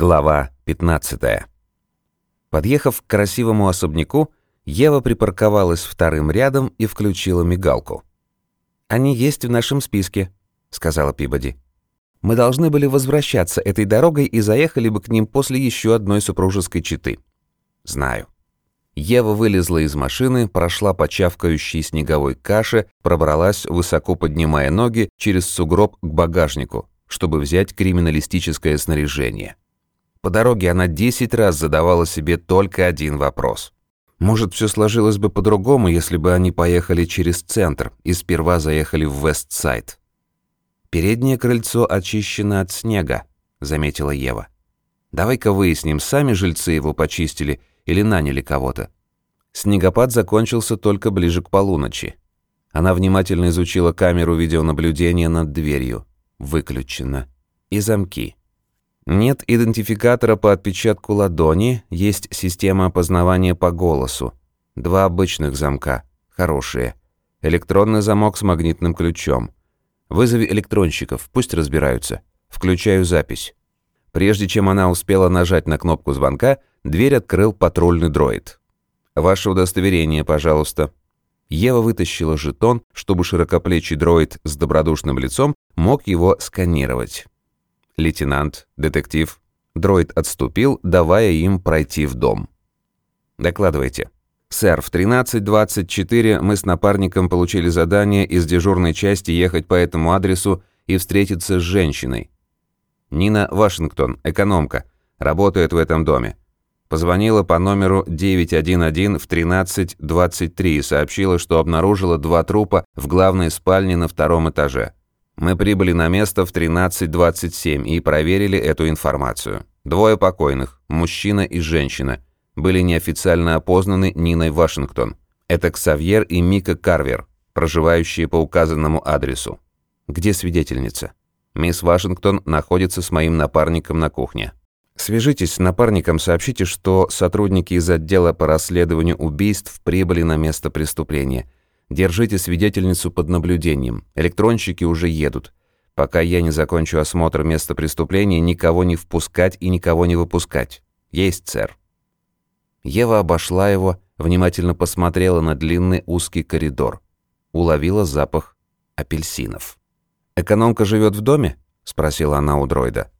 Глава 15. Подъехав к красивому особняку, Ева припарковалась вторым рядом и включила мигалку. «Они есть в нашем списке», — сказала Пибоди. «Мы должны были возвращаться этой дорогой и заехали бы к ним после еще одной супружеской четы». «Знаю». Ева вылезла из машины, прошла по чавкающей снеговой каше, пробралась, высоко поднимая ноги, через сугроб к багажнику, чтобы взять криминалистическое снаряжение. По дороге она 10 раз задавала себе только один вопрос. Может, все сложилось бы по-другому, если бы они поехали через центр и сперва заехали в Вестсайд. «Переднее крыльцо очищено от снега», — заметила Ева. «Давай-ка выясним, сами жильцы его почистили или наняли кого-то». Снегопад закончился только ближе к полуночи. Она внимательно изучила камеру видеонаблюдения над дверью. Выключено. И замки. Нет идентификатора по отпечатку ладони, есть система опознавания по голосу. Два обычных замка, хорошие. Электронный замок с магнитным ключом. Вызови электронщиков, пусть разбираются. Включаю запись. Прежде чем она успела нажать на кнопку звонка, дверь открыл патрульный дроид. «Ваше удостоверение, пожалуйста». Ева вытащила жетон, чтобы широкоплечий дроид с добродушным лицом мог его сканировать. «Лейтенант, детектив». Дроид отступил, давая им пройти в дом. «Докладывайте». «Сэр, в 13.24 мы с напарником получили задание из дежурной части ехать по этому адресу и встретиться с женщиной. Нина Вашингтон, экономка, работает в этом доме. Позвонила по номеру 911 в 13.23 и сообщила, что обнаружила два трупа в главной спальне на втором этаже. Мы прибыли на место в 13.27 и проверили эту информацию. Двое покойных, мужчина и женщина, были неофициально опознаны Ниной Вашингтон. Это Ксавьер и Мика Карвер, проживающие по указанному адресу. Где свидетельница? Мисс Вашингтон находится с моим напарником на кухне. Свяжитесь с напарником, сообщите, что сотрудники из отдела по расследованию убийств прибыли на место преступления – Держите свидетельницу под наблюдением. Электронщики уже едут. Пока я не закончу осмотр места преступления, никого не впускать и никого не выпускать. Есть, сэр. Ева обошла его, внимательно посмотрела на длинный узкий коридор. Уловила запах апельсинов. «Экономка живет в доме?» — спросила она у дроида.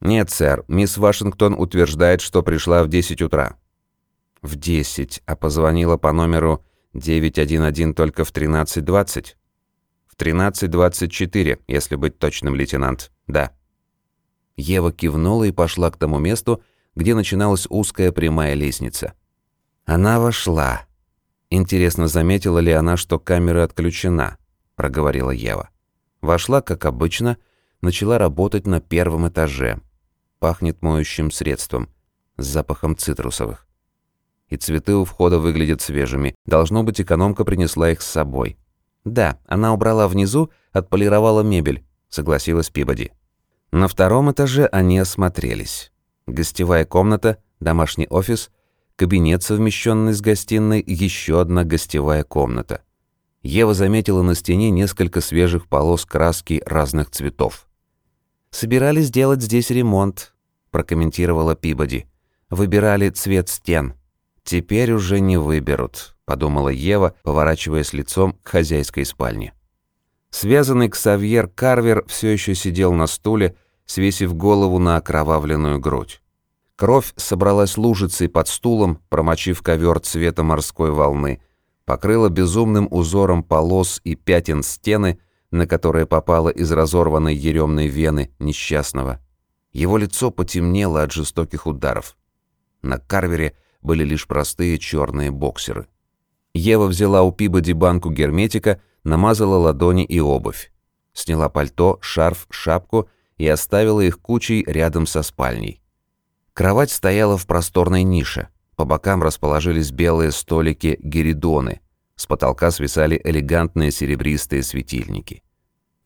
«Нет, сэр. Мисс Вашингтон утверждает, что пришла в 10 утра». «В 10, а позвонила по номеру 911 только в 13.20? В 13.24, если быть точным, лейтенант. Да. Ева кивнула и пошла к тому месту, где начиналась узкая прямая лестница. Она вошла. Интересно, заметила ли она, что камера отключена, проговорила Ева. Вошла, как обычно, начала работать на первом этаже. Пахнет моющим средством, с запахом цитрусовых и цветы у входа выглядят свежими. Должно быть, экономка принесла их с собой. «Да, она убрала внизу, отполировала мебель», — согласилась Пибоди. На втором этаже они осмотрелись. Гостевая комната, домашний офис, кабинет, совмещенный с гостиной, еще одна гостевая комната. Ева заметила на стене несколько свежих полос краски разных цветов. «Собирались делать здесь ремонт», — прокомментировала Пибоди. «Выбирали цвет стен». «Теперь уже не выберут», — подумала Ева, поворачиваясь лицом к хозяйской спальне. Связанный Ксавьер Карвер все еще сидел на стуле, свесив голову на окровавленную грудь. Кровь собралась лужицей под стулом, промочив ковер цвета морской волны, покрыла безумным узором полос и пятен стены, на которые попала из разорванной еремной вены несчастного. Его лицо потемнело от жестоких ударов. На Карвере были лишь простые черные боксеры. Ева взяла у Пибоди банку герметика, намазала ладони и обувь. Сняла пальто, шарф, шапку и оставила их кучей рядом со спальней. Кровать стояла в просторной нише. По бокам расположились белые столики геридоны. С потолка свисали элегантные серебристые светильники.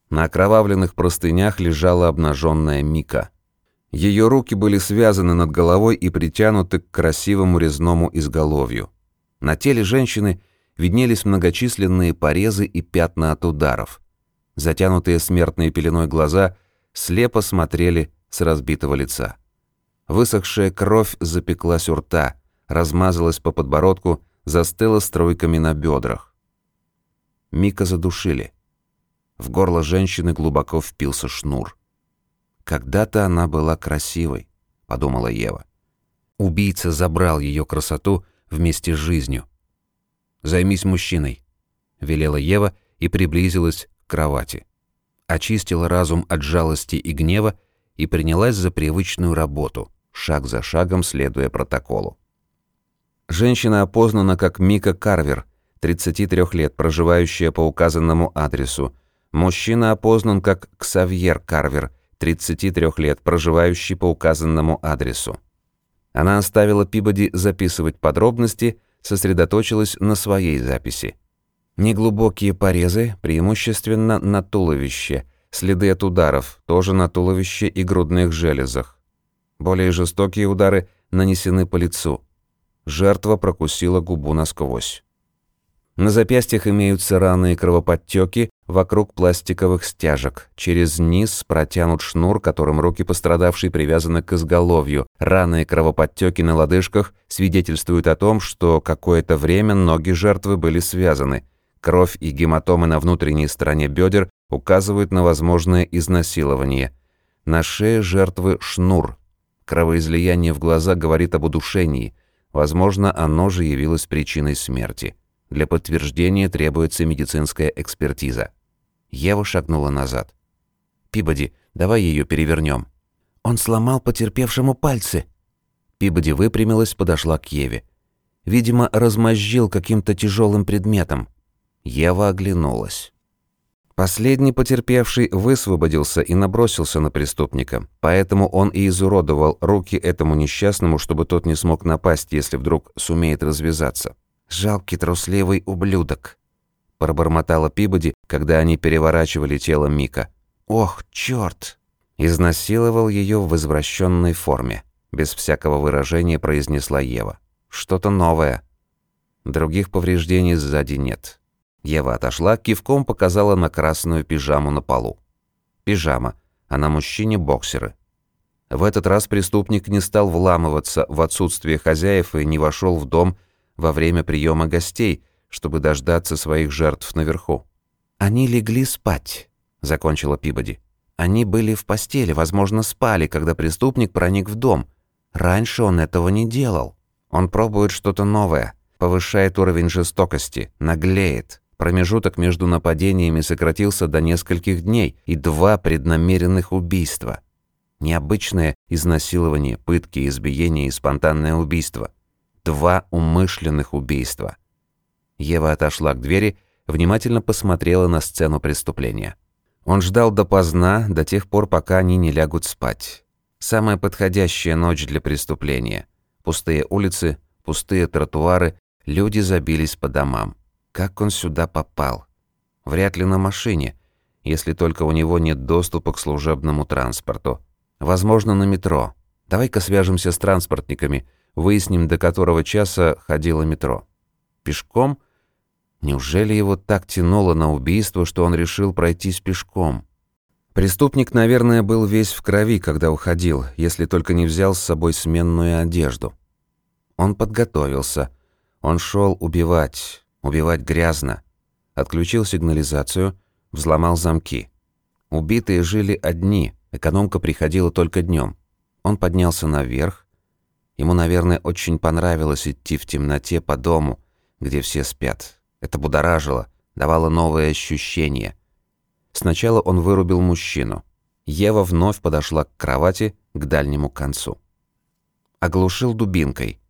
На окровавленных простынях лежала обнаженная Мика – ее руки были связаны над головой и притянуты к красивому резному изголовью. На теле женщины виднелись многочисленные порезы и пятна от ударов. Затянутые смертной пеленой глаза слепо смотрели с разбитого лица. Высохшая кровь запеклась у рта, размазалась по подбородку, застыла стройками на бедрах. Мика задушили. В горло женщины глубоко впился шнур. «Когда-то она была красивой», — подумала Ева. Убийца забрал ее красоту вместе с жизнью. «Займись мужчиной», — велела Ева и приблизилась к кровати. Очистила разум от жалости и гнева и принялась за привычную работу, шаг за шагом следуя протоколу. Женщина опознана как Мика Карвер, 33 лет, проживающая по указанному адресу. Мужчина опознан как Ксавьер Карвер, 33 лет, проживающий по указанному адресу. Она оставила Пибоди записывать подробности, сосредоточилась на своей записи. Неглубокие порезы, преимущественно на туловище, следы от ударов, тоже на туловище и грудных железах. Более жестокие удары нанесены по лицу. Жертва прокусила губу насквозь. На запястьях имеются раны и кровоподтеки вокруг пластиковых стяжек. Через низ протянут шнур, которым руки пострадавшей привязаны к изголовью. Раны и кровоподтеки на лодыжках свидетельствуют о том, что какое-то время ноги жертвы были связаны. Кровь и гематомы на внутренней стороне бедер указывают на возможное изнасилование. На шее жертвы шнур. Кровоизлияние в глаза говорит об удушении. Возможно, оно же явилось причиной смерти. Для подтверждения требуется медицинская экспертиза. Ева шагнула назад. «Пибоди, давай ее перевернем. «Он сломал потерпевшему пальцы». Пибоди выпрямилась, подошла к Еве. Видимо, размозжил каким-то тяжелым предметом. Ева оглянулась. Последний потерпевший высвободился и набросился на преступника, поэтому он и изуродовал руки этому несчастному, чтобы тот не смог напасть, если вдруг сумеет развязаться. «Жалкий трусливый ублюдок», — пробормотала Пибоди, когда они переворачивали тело Мика. «Ох, чёрт!» Изнасиловал её в извращенной форме. Без всякого выражения произнесла Ева. «Что-то новое». Других повреждений сзади нет. Ева отошла, кивком показала на красную пижаму на полу. Пижама, а на мужчине боксеры. В этот раз преступник не стал вламываться в отсутствие хозяев и не вошел в дом во время приема гостей, чтобы дождаться своих жертв наверху. «Они легли спать», — закончила Пибоди. «Они были в постели, возможно, спали, когда преступник проник в дом. Раньше он этого не делал. Он пробует что-то новое, повышает уровень жестокости, наглеет. Промежуток между нападениями сократился до нескольких дней и два преднамеренных убийства. Необычное изнасилование, пытки, избиение и спонтанное убийство два умышленных убийства. Ева отошла к двери, внимательно посмотрела на сцену преступления. Он ждал допоздна, до тех пор, пока они не лягут спать. Самая подходящая ночь для преступления. Пустые улицы, пустые тротуары, люди забились по домам. Как он сюда попал? Вряд ли на машине, если только у него нет доступа к служебному транспорту. Возможно, на метро. Давай-ка свяжемся с транспортниками, Выясним, до которого часа ходило метро. Пешком? Неужели его так тянуло на убийство, что он решил пройтись пешком? Преступник, наверное, был весь в крови, когда уходил, если только не взял с собой сменную одежду. Он подготовился. Он шел убивать, убивать грязно. Отключил сигнализацию, взломал замки. Убитые жили одни, экономка приходила только днем. Он поднялся наверх, Ему, наверное, очень понравилось идти в темноте по дому, где все спят. Это будоражило, давало новые ощущения. Сначала он вырубил мужчину. Ева вновь подошла к кровати к дальнему концу. Оглушил дубинкой.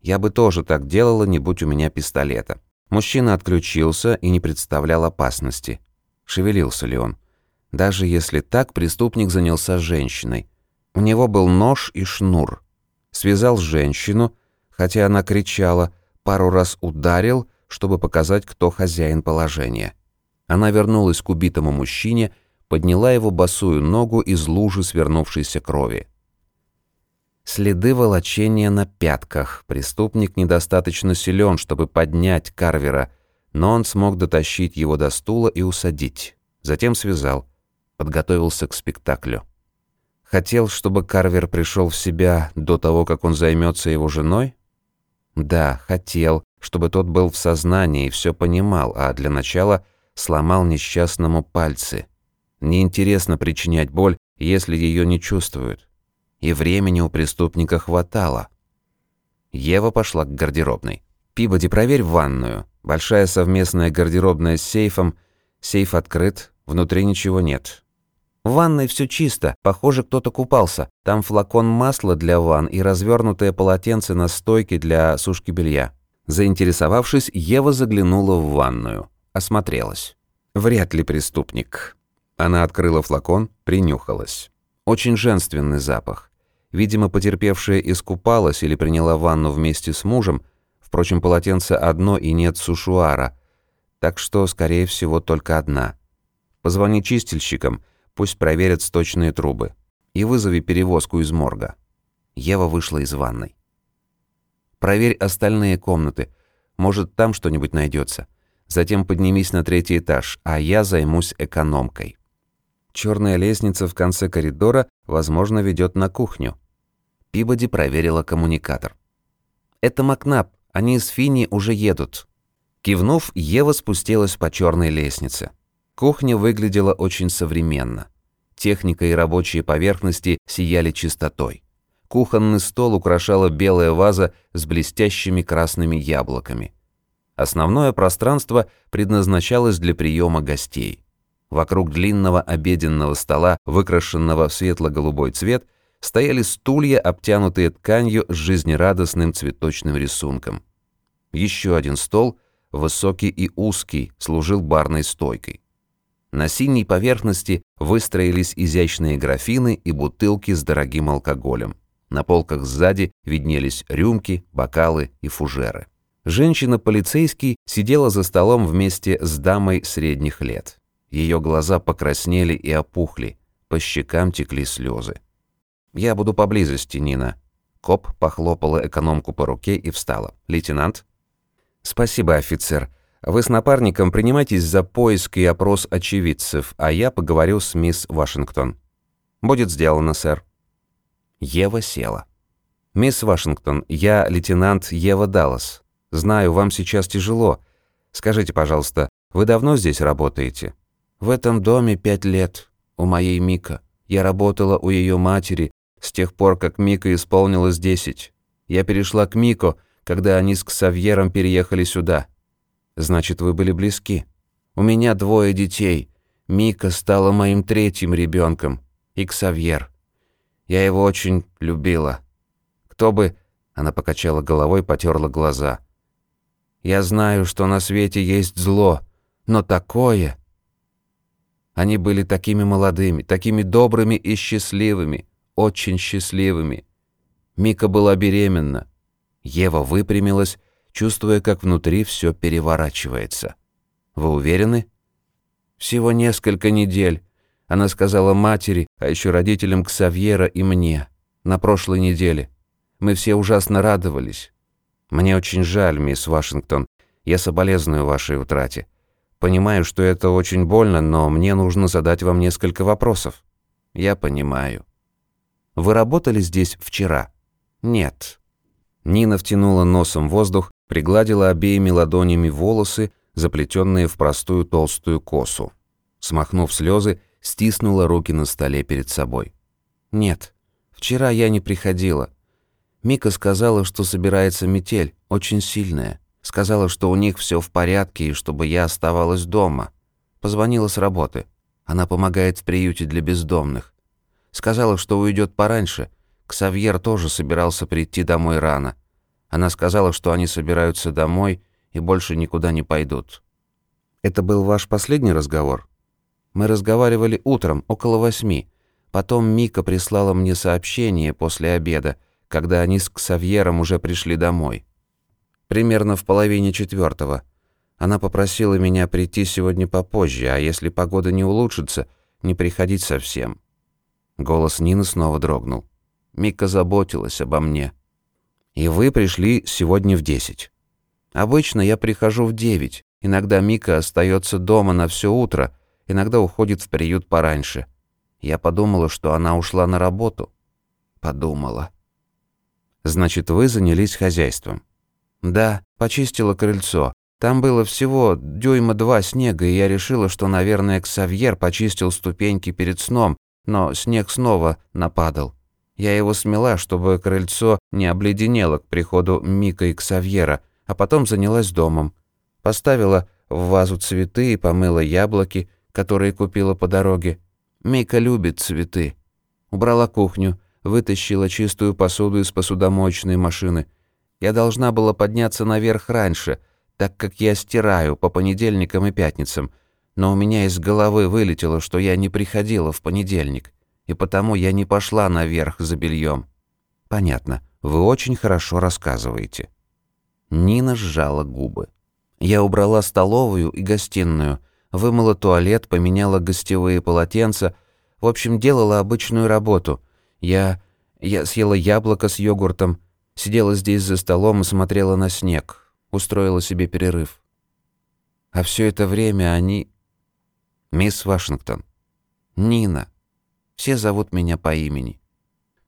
Я бы тоже так делала, не будь у меня пистолета. Мужчина отключился и не представлял опасности. Шевелился ли он? Даже если так, преступник занялся женщиной. У него был нож и шнур связал женщину, хотя она кричала, пару раз ударил, чтобы показать, кто хозяин положения. Она вернулась к убитому мужчине, подняла его босую ногу из лужи свернувшейся крови. Следы волочения на пятках. Преступник недостаточно силен, чтобы поднять Карвера, но он смог дотащить его до стула и усадить. Затем связал. Подготовился к спектаклю. Хотел, чтобы Карвер пришел в себя до того, как он займется его женой? Да, хотел, чтобы тот был в сознании и все понимал, а для начала сломал несчастному пальцы. Неинтересно причинять боль, если ее не чувствуют. И времени у преступника хватало. Ева пошла к гардеробной. «Пибоди, проверь ванную. Большая совместная гардеробная с сейфом. Сейф открыт, внутри ничего нет. В ванной все чисто, похоже, кто-то купался. Там флакон масла для ванн и развернутое полотенце на стойке для сушки белья. Заинтересовавшись, Ева заглянула в ванную. Осмотрелась. Вряд ли преступник. Она открыла флакон, принюхалась. Очень женственный запах. Видимо, потерпевшая искупалась или приняла ванну вместе с мужем. Впрочем, полотенце одно и нет сушуара. Так что, скорее всего, только одна. Позвони чистильщикам – Пусть проверят сточные трубы. И вызови перевозку из морга. Ева вышла из ванной. Проверь остальные комнаты. Может, там что-нибудь найдется. Затем поднимись на третий этаж, а я займусь экономкой. Черная лестница в конце коридора, возможно, ведет на кухню. Пибоди проверила коммуникатор. «Это Макнап, они из Фини уже едут». Кивнув, Ева спустилась по черной лестнице. Кухня выглядела очень современно. Техника и рабочие поверхности сияли чистотой. Кухонный стол украшала белая ваза с блестящими красными яблоками. Основное пространство предназначалось для приема гостей. Вокруг длинного обеденного стола, выкрашенного в светло-голубой цвет, стояли стулья, обтянутые тканью с жизнерадостным цветочным рисунком. Еще один стол, высокий и узкий, служил барной стойкой. На синей поверхности выстроились изящные графины и бутылки с дорогим алкоголем. На полках сзади виднелись рюмки, бокалы и фужеры. Женщина-полицейский сидела за столом вместе с дамой средних лет. Ее глаза покраснели и опухли, по щекам текли слезы. «Я буду поблизости, Нина». Коп похлопала экономку по руке и встала. «Лейтенант?» «Спасибо, офицер. Вы с напарником принимайтесь за поиск и опрос очевидцев, а я поговорю с мисс Вашингтон. Будет сделано, сэр. Ева села. Мисс Вашингтон, я лейтенант Ева Даллас. Знаю, вам сейчас тяжело. Скажите, пожалуйста, вы давно здесь работаете? В этом доме пять лет. У моей Мика. Я работала у ее матери с тех пор, как Мика исполнилось десять. Я перешла к Мико, когда они с Ксавьером переехали сюда. Значит, вы были близки. У меня двое детей. Мика стала моим третьим ребенком. И Ксавьер. Я его очень любила. Кто бы... Она покачала головой, потерла глаза. Я знаю, что на свете есть зло, но такое... Они были такими молодыми, такими добрыми и счастливыми, очень счастливыми. Мика была беременна. Ева выпрямилась чувствуя, как внутри все переворачивается. «Вы уверены?» «Всего несколько недель», — она сказала матери, а еще родителям Ксавьера и мне, на прошлой неделе. Мы все ужасно радовались. Мне очень жаль, мисс Вашингтон, я соболезную вашей утрате. Понимаю, что это очень больно, но мне нужно задать вам несколько вопросов. Я понимаю. Вы работали здесь вчера? Нет. Нина втянула носом воздух пригладила обеими ладонями волосы, заплетенные в простую толстую косу. Смахнув слезы, стиснула руки на столе перед собой. «Нет, вчера я не приходила. Мика сказала, что собирается метель, очень сильная. Сказала, что у них все в порядке и чтобы я оставалась дома. Позвонила с работы. Она помогает в приюте для бездомных. Сказала, что уйдет пораньше. Ксавьер тоже собирался прийти домой рано. Она сказала, что они собираются домой и больше никуда не пойдут. Это был ваш последний разговор? Мы разговаривали утром, около восьми. Потом Мика прислала мне сообщение после обеда, когда они с Ксавьером уже пришли домой. Примерно в половине четвертого. Она попросила меня прийти сегодня попозже, а если погода не улучшится, не приходить совсем. Голос Нины снова дрогнул. Мика заботилась обо мне. И вы пришли сегодня в 10. Обычно я прихожу в 9. Иногда Мика остается дома на все утро, иногда уходит в приют пораньше. Я подумала, что она ушла на работу. Подумала. Значит, вы занялись хозяйством? Да, почистила крыльцо. Там было всего дюйма два снега, и я решила, что, наверное, Ксавьер почистил ступеньки перед сном, но снег снова нападал. Я его смела, чтобы крыльцо не обледенело к приходу Мика и Ксавьера, а потом занялась домом. Поставила в вазу цветы и помыла яблоки, которые купила по дороге. Мика любит цветы. Убрала кухню, вытащила чистую посуду из посудомоечной машины. Я должна была подняться наверх раньше, так как я стираю по понедельникам и пятницам, но у меня из головы вылетело, что я не приходила в понедельник, и потому я не пошла наверх за бельем. Понятно, вы очень хорошо рассказываете. Нина сжала губы. Я убрала столовую и гостиную, вымыла туалет, поменяла гостевые полотенца, в общем, делала обычную работу. Я... я съела яблоко с йогуртом, сидела здесь за столом и смотрела на снег, устроила себе перерыв. А все это время они... Мисс Вашингтон. Нина. Все зовут меня по имени.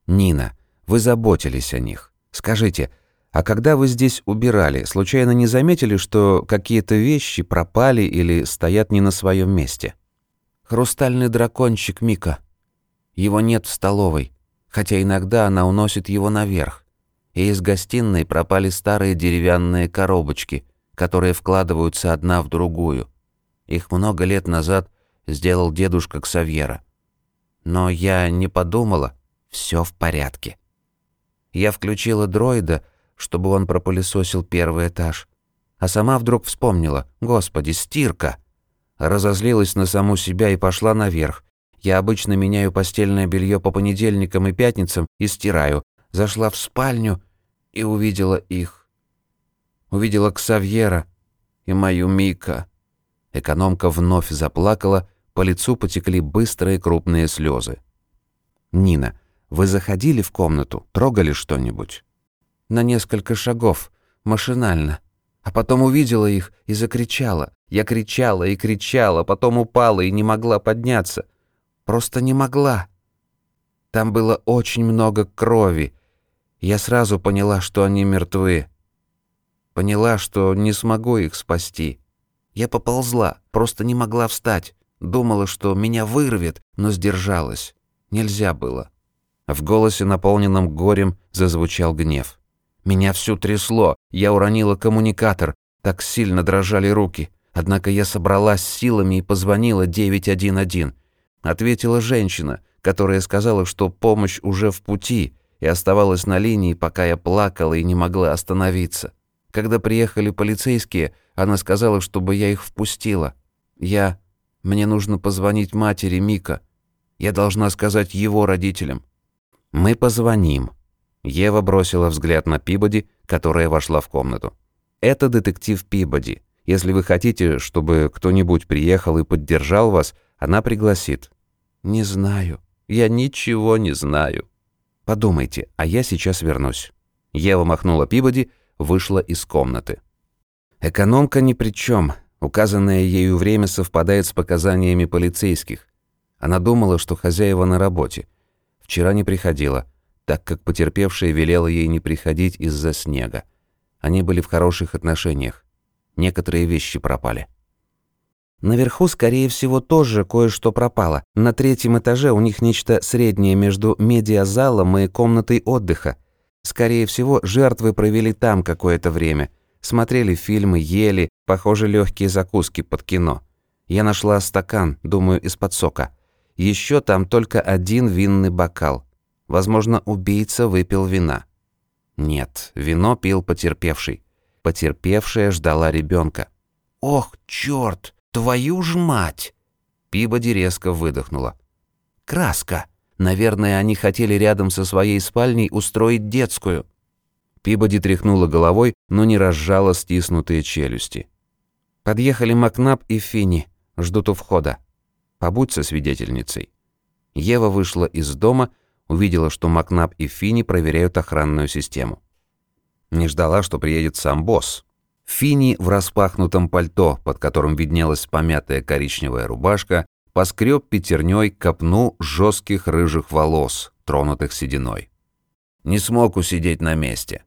Нина, вы заботились о них. Скажите, а когда вы здесь убирали, случайно не заметили, что какие-то вещи пропали или стоят не на своем месте? Хрустальный дракончик Мика. Его нет в столовой, хотя иногда она уносит его наверх. И из гостиной пропали старые деревянные коробочки, которые вкладываются одна в другую. Их много лет назад сделал дедушка Ксавьера. Но я не подумала, все в порядке. Я включила дроида, чтобы он пропылесосил первый этаж. А сама вдруг вспомнила, господи, стирка. Разозлилась на саму себя и пошла наверх. Я обычно меняю постельное белье по понедельникам и пятницам и стираю. Зашла в спальню и увидела их. Увидела Ксавьера и мою Мика. Экономка вновь заплакала, по лицу потекли быстрые крупные слезы. «Нина, вы заходили в комнату, трогали что-нибудь?» на несколько шагов, машинально. А потом увидела их и закричала. Я кричала и кричала, потом упала и не могла подняться. Просто не могла. Там было очень много крови. Я сразу поняла, что они мертвы. Поняла, что не смогу их спасти. Я поползла, просто не могла встать. Думала, что меня вырвет, но сдержалась. Нельзя было. В голосе, наполненном горем, зазвучал гнев. Меня всю трясло, я уронила коммуникатор, так сильно дрожали руки. Однако я собралась силами и позвонила 911. Ответила женщина, которая сказала, что помощь уже в пути, и оставалась на линии, пока я плакала и не могла остановиться. Когда приехали полицейские, она сказала, чтобы я их впустила. Я... Мне нужно позвонить матери Мика. Я должна сказать его родителям. «Мы позвоним», Ева бросила взгляд на Пибоди, которая вошла в комнату. «Это детектив Пибоди. Если вы хотите, чтобы кто-нибудь приехал и поддержал вас, она пригласит». «Не знаю. Я ничего не знаю». «Подумайте, а я сейчас вернусь». Ева махнула Пибоди, вышла из комнаты. Экономка ни при чем. Указанное ею время совпадает с показаниями полицейских. Она думала, что хозяева на работе. Вчера не приходила так как потерпевшая велела ей не приходить из-за снега. Они были в хороших отношениях. Некоторые вещи пропали. Наверху, скорее всего, тоже кое-что пропало. На третьем этаже у них нечто среднее между медиазалом и комнатой отдыха. Скорее всего, жертвы провели там какое-то время. Смотрели фильмы, ели, похоже, легкие закуски под кино. Я нашла стакан, думаю, из-под сока. Еще там только один винный бокал. Возможно, убийца выпил вина. Нет, вино пил потерпевший. Потерпевшая ждала ребенка. «Ох, черт, твою ж мать!» Пибоди резко выдохнула. «Краска! Наверное, они хотели рядом со своей спальней устроить детскую». Пибоди тряхнула головой, но не разжала стиснутые челюсти. «Подъехали Макнаб и Финни. Ждут у входа. Побудь со свидетельницей». Ева вышла из дома увидела, что Макнаб и Фини проверяют охранную систему. Не ждала, что приедет сам босс. Фини в распахнутом пальто, под которым виднелась помятая коричневая рубашка, поскреб пятерней копну жестких рыжих волос, тронутых сединой. Не смог усидеть на месте.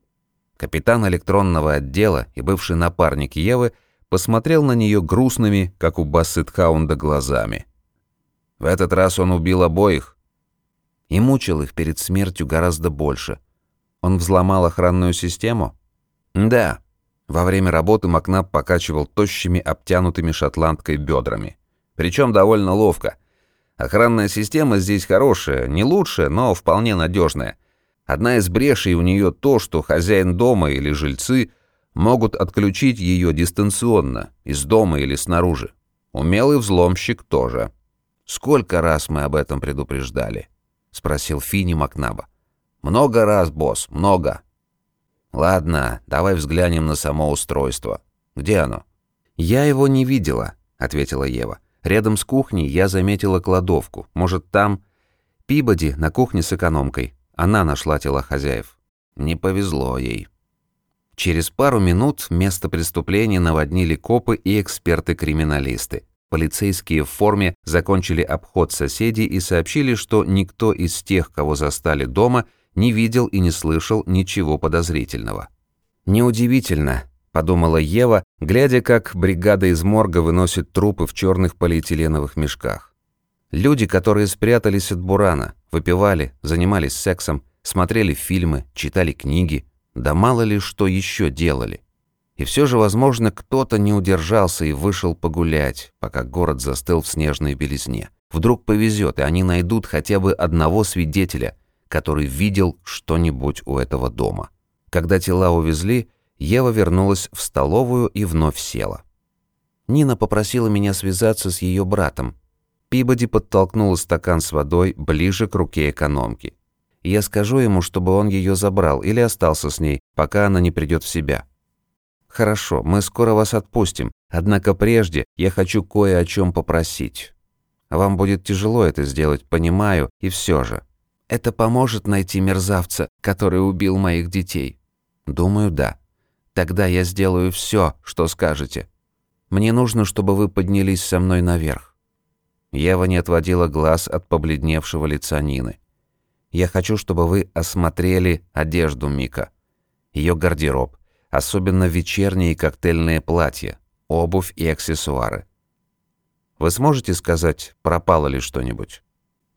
Капитан электронного отдела и бывший напарник Евы посмотрел на нее грустными, как у Бассетхаунда, глазами. В этот раз он убил обоих и мучил их перед смертью гораздо больше. Он взломал охранную систему? Да. Во время работы Макнаб покачивал тощими, обтянутыми шотландкой бедрами. Причем довольно ловко. Охранная система здесь хорошая, не лучшая, но вполне надежная. Одна из брешей у нее то, что хозяин дома или жильцы могут отключить ее дистанционно, из дома или снаружи. Умелый взломщик тоже. «Сколько раз мы об этом предупреждали?» — спросил Фини Макнаба. «Много раз, босс, много. «Ладно, давай взглянем на само устройство. Где оно?» «Я его не видела», — ответила Ева. «Рядом с кухней я заметила кладовку. Может, там...» «Пибоди на кухне с экономкой. Она нашла тела хозяев». «Не повезло ей». Через пару минут место преступления наводнили копы и эксперты-криминалисты. Полицейские в форме закончили обход соседей и сообщили, что никто из тех, кого застали дома, не видел и не слышал ничего подозрительного. «Неудивительно», — подумала Ева, глядя, как бригада из морга выносит трупы в черных полиэтиленовых мешках. Люди, которые спрятались от Бурана, выпивали, занимались сексом, смотрели фильмы, читали книги, да мало ли что еще делали. И все же, возможно, кто-то не удержался и вышел погулять, пока город застыл в снежной белизне. Вдруг повезет, и они найдут хотя бы одного свидетеля, который видел что-нибудь у этого дома. Когда тела увезли, Ева вернулась в столовую и вновь села. Нина попросила меня связаться с ее братом. Пибоди подтолкнула стакан с водой ближе к руке экономки. Я скажу ему, чтобы он ее забрал или остался с ней, пока она не придет в себя. Хорошо, мы скоро вас отпустим, однако прежде я хочу кое о чем попросить. Вам будет тяжело это сделать, понимаю, и все же. Это поможет найти мерзавца, который убил моих детей? Думаю, да. Тогда я сделаю все, что скажете. Мне нужно, чтобы вы поднялись со мной наверх. Ева не отводила глаз от побледневшего лица Нины. Я хочу, чтобы вы осмотрели одежду Мика. Ее гардероб, особенно вечерние коктейльные платья, обувь и аксессуары. Вы сможете сказать, пропало ли что-нибудь?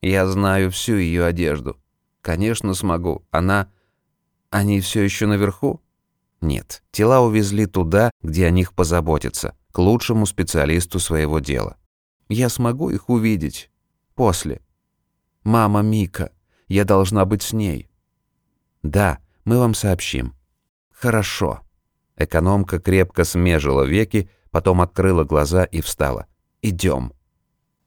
Я знаю всю ее одежду. Конечно, смогу. Она... Они все еще наверху? Нет. Тела увезли туда, где о них позаботятся, к лучшему специалисту своего дела. Я смогу их увидеть. После. Мама Мика. Я должна быть с ней. Да, мы вам сообщим. Хорошо. Экономка крепко смежила веки, потом открыла глаза и встала. Идем.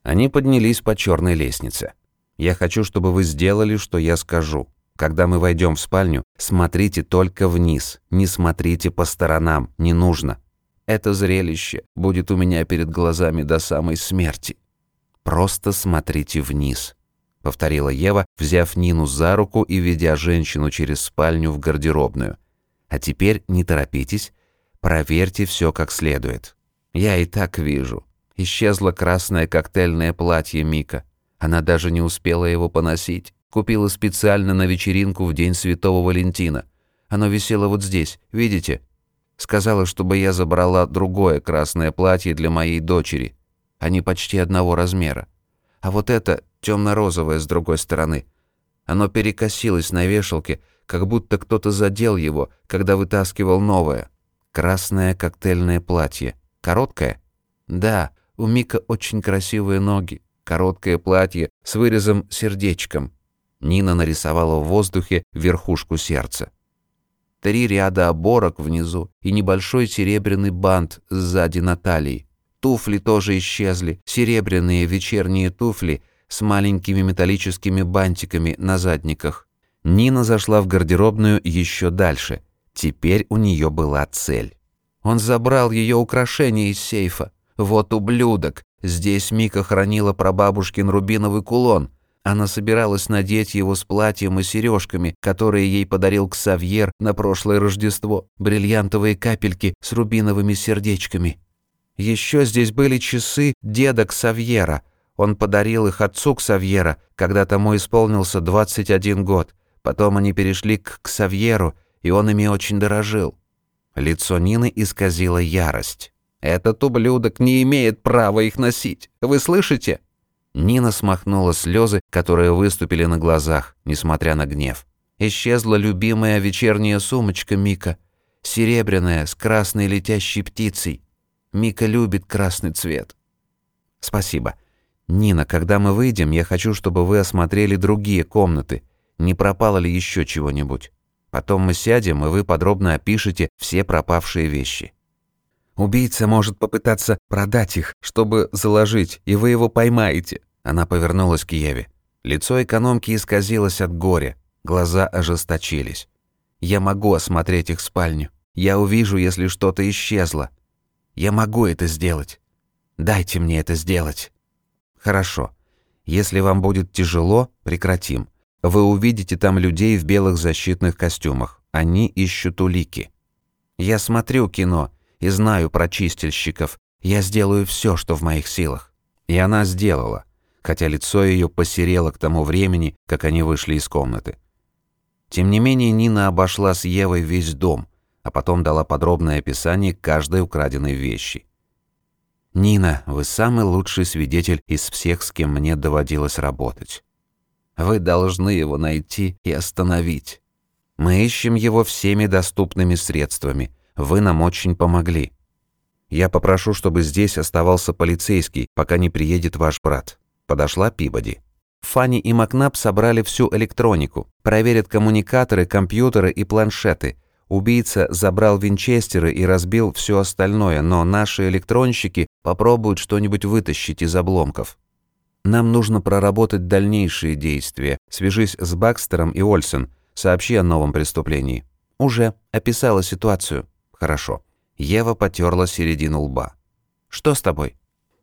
Они поднялись по черной лестнице. Я хочу, чтобы вы сделали, что я скажу. Когда мы войдем в спальню, смотрите только вниз, не смотрите по сторонам, не нужно. Это зрелище будет у меня перед глазами до самой смерти. Просто смотрите вниз, повторила Ева, взяв Нину за руку и ведя женщину через спальню в гардеробную. А теперь не торопитесь, проверьте все как следует. Я и так вижу. Исчезло красное коктейльное платье Мика. Она даже не успела его поносить. Купила специально на вечеринку в день Святого Валентина. Оно висело вот здесь, видите? Сказала, чтобы я забрала другое красное платье для моей дочери. Они почти одного размера. А вот это темно-розовое с другой стороны. Оно перекосилось на вешалке, как будто кто-то задел его, когда вытаскивал новое. Красное коктейльное платье. Короткое? Да, у Мика очень красивые ноги короткое платье с вырезом сердечком. Нина нарисовала в воздухе верхушку сердца. Три ряда оборок внизу и небольшой серебряный бант сзади на талии. Туфли тоже исчезли, серебряные вечерние туфли с маленькими металлическими бантиками на задниках. Нина зашла в гардеробную еще дальше. Теперь у нее была цель. Он забрал ее украшения из сейфа. Вот ублюдок. Здесь Мика хранила прабабушкин рубиновый кулон. Она собиралась надеть его с платьем и сережками, которые ей подарил Ксавьер на прошлое Рождество. Бриллиантовые капельки с рубиновыми сердечками. Еще здесь были часы деда Ксавьера. Он подарил их отцу Ксавьера, когда тому исполнился 21 год. Потом они перешли к Ксавьеру, и он ими очень дорожил». Лицо Нины исказило ярость. «Этот ублюдок не имеет права их носить. Вы слышите?» Нина смахнула слезы, которые выступили на глазах, несмотря на гнев. Исчезла любимая вечерняя сумочка Мика, серебряная, с красной летящей птицей. Мика любит красный цвет. Спасибо. Нина, когда мы выйдем, я хочу, чтобы вы осмотрели другие комнаты. Не пропало ли еще чего-нибудь? Потом мы сядем, и вы подробно опишете все пропавшие вещи. Убийца может попытаться продать их, чтобы заложить, и вы его поймаете. Она повернулась к Еве. Лицо экономки исказилось от горя, глаза ожесточились. Я могу осмотреть их спальню. Я увижу, если что-то исчезло. Я могу это сделать. Дайте мне это сделать. Хорошо. Если вам будет тяжело, прекратим. Вы увидите там людей в белых защитных костюмах. Они ищут улики. Я смотрю кино и знаю про чистильщиков. Я сделаю все, что в моих силах. И она сделала, хотя лицо ее посерело к тому времени, как они вышли из комнаты. Тем не менее, Нина обошла с Евой весь дом, а потом дала подробное описание каждой украденной вещи. «Нина, вы самый лучший свидетель из всех, с кем мне доводилось работать. Вы должны его найти и остановить. Мы ищем его всеми доступными средствами. Вы нам очень помогли. Я попрошу, чтобы здесь оставался полицейский, пока не приедет ваш брат». Подошла Пибоди. Фанни и Макнап собрали всю электронику, проверят коммуникаторы, компьютеры и планшеты. Убийца забрал винчестеры и разбил все остальное, но наши электронщики попробуют что-нибудь вытащить из обломков. Нам нужно проработать дальнейшие действия. Свяжись с Бакстером и Ольсен. Сообщи о новом преступлении. Уже. Описала ситуацию. Хорошо. Ева потерла середину лба. Что с тобой?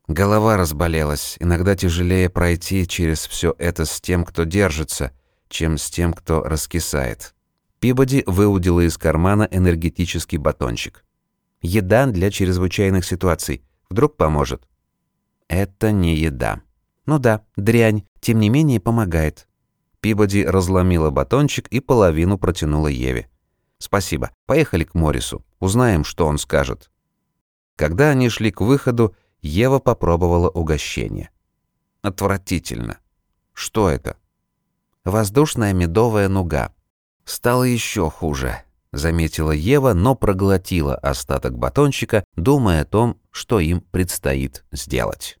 Голова разболелась. Иногда тяжелее пройти через все это с тем, кто держится, чем с тем, кто раскисает. Пибоди выудила из кармана энергетический батончик. Еда для чрезвычайных ситуаций. Вдруг поможет. Это не еда. Ну да, дрянь, тем не менее помогает. Пибоди разломила батончик и половину протянула Еве. «Спасибо. Поехали к Морису. Узнаем, что он скажет». Когда они шли к выходу, Ева попробовала угощение. Отвратительно. Что это? Воздушная медовая нуга. Стало еще хуже, заметила Ева, но проглотила остаток батончика, думая о том, что им предстоит сделать.